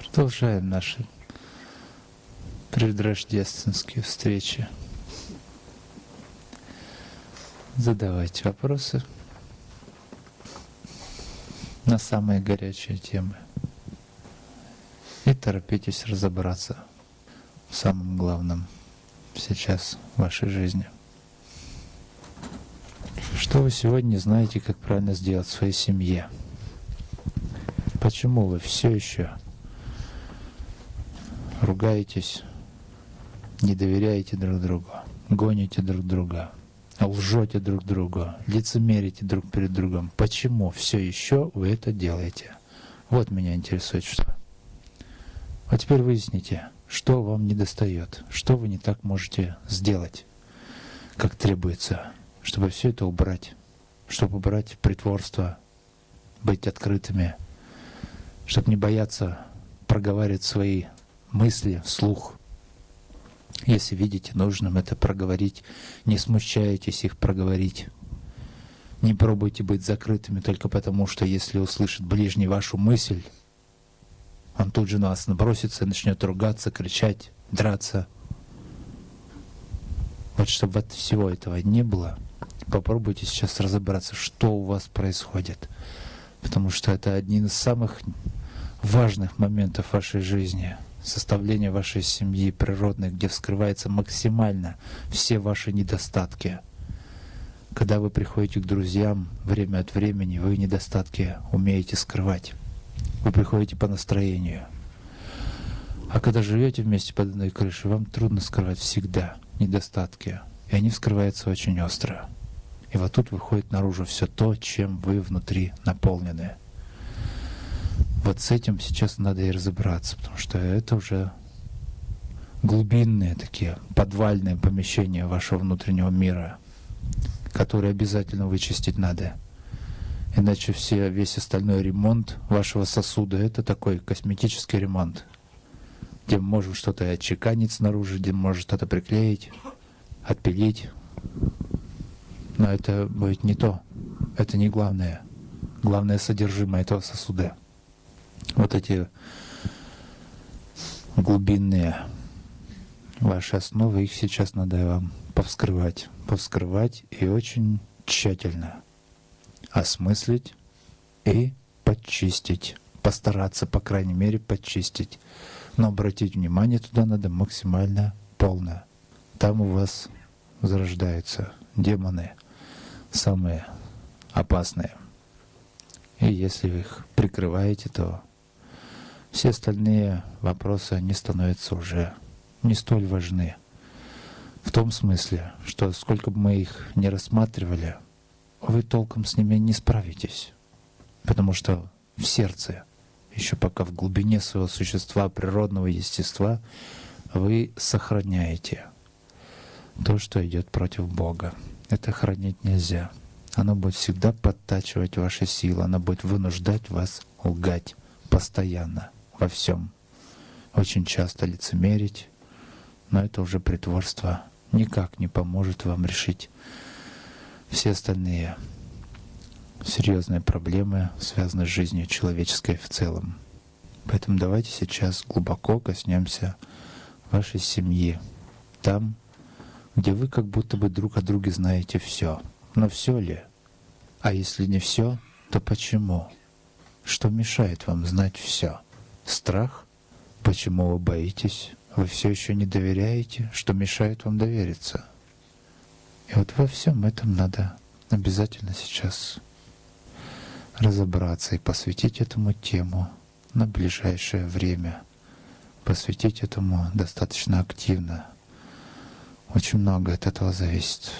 Продолжаем наши предрождественские встречи. Задавайте вопросы на самые горячие темы. И торопитесь разобраться в самом главном сейчас в вашей жизни. Что вы сегодня знаете, как правильно сделать в своей семье? Почему вы все еще ругаетесь, не доверяете друг другу, гоните друг друга, лжете друг другу, лицемерите друг перед другом? Почему все еще вы это делаете? Вот меня интересует что. А теперь выясните, что вам не достает, что вы не так можете сделать, как требуется, чтобы все это убрать, чтобы убрать притворство, быть открытыми, чтобы не бояться проговаривать свои мысли вслух. Если видите нужным это проговорить, не смущайтесь их проговорить. Не пробуйте быть закрытыми только потому, что если услышит ближний вашу мысль, он тут же на вас набросится начнет ругаться, кричать, драться. Вот чтобы всего этого не было, попробуйте сейчас разобраться, что у вас происходит. Потому что это один из самых важных моментов вашей жизни — составление вашей семьи природной, где вскрывается максимально все ваши недостатки. Когда вы приходите к друзьям время от времени, вы недостатки умеете скрывать. Вы приходите по настроению. А когда живете вместе под одной крышей, вам трудно скрывать всегда недостатки. И они вскрываются очень остро. И вот тут выходит наружу все то, чем вы внутри наполнены. Вот с этим сейчас надо и разобраться, потому что это уже глубинные такие подвальные помещения вашего внутреннего мира, которые обязательно вычистить надо. Иначе все, весь остальной ремонт вашего сосуда — это такой косметический ремонт, где мы можем что-то отчеканить снаружи, где мы можем что-то приклеить, отпилить. Но это будет не то. Это не главное. Главное содержимое этого сосуда — вот эти глубинные ваши основы, их сейчас надо вам повскрывать, повскрывать и очень тщательно осмыслить и подчистить, постараться, по крайней мере, подчистить. Но обратить внимание туда надо максимально полно. Там у вас зарождаются демоны, самые опасные. И если вы их прикрываете, то все остальные вопросы, они становятся уже не столь важны. В том смысле, что сколько бы мы их не рассматривали, вы толком с ними не справитесь. Потому что в сердце, еще пока в глубине своего существа, природного естества, вы сохраняете то, что идет против Бога. Это хранить нельзя. Оно будет всегда подтачивать ваши силы, оно будет вынуждать вас лгать постоянно во всем. Очень часто лицемерить, но это уже притворство никак не поможет вам решить все остальные серьезные проблемы, связанные с жизнью человеческой в целом. Поэтому давайте сейчас глубоко коснемся вашей семьи. Там, где вы как будто бы друг о друге знаете все. Но все ли? А если не все, то почему? Что мешает вам знать все? Страх? Почему вы боитесь? Вы все еще не доверяете? Что мешает вам довериться? И вот во всем этом надо обязательно сейчас разобраться и посвятить этому тему на ближайшее время. Посвятить этому достаточно активно. Очень много от этого зависит.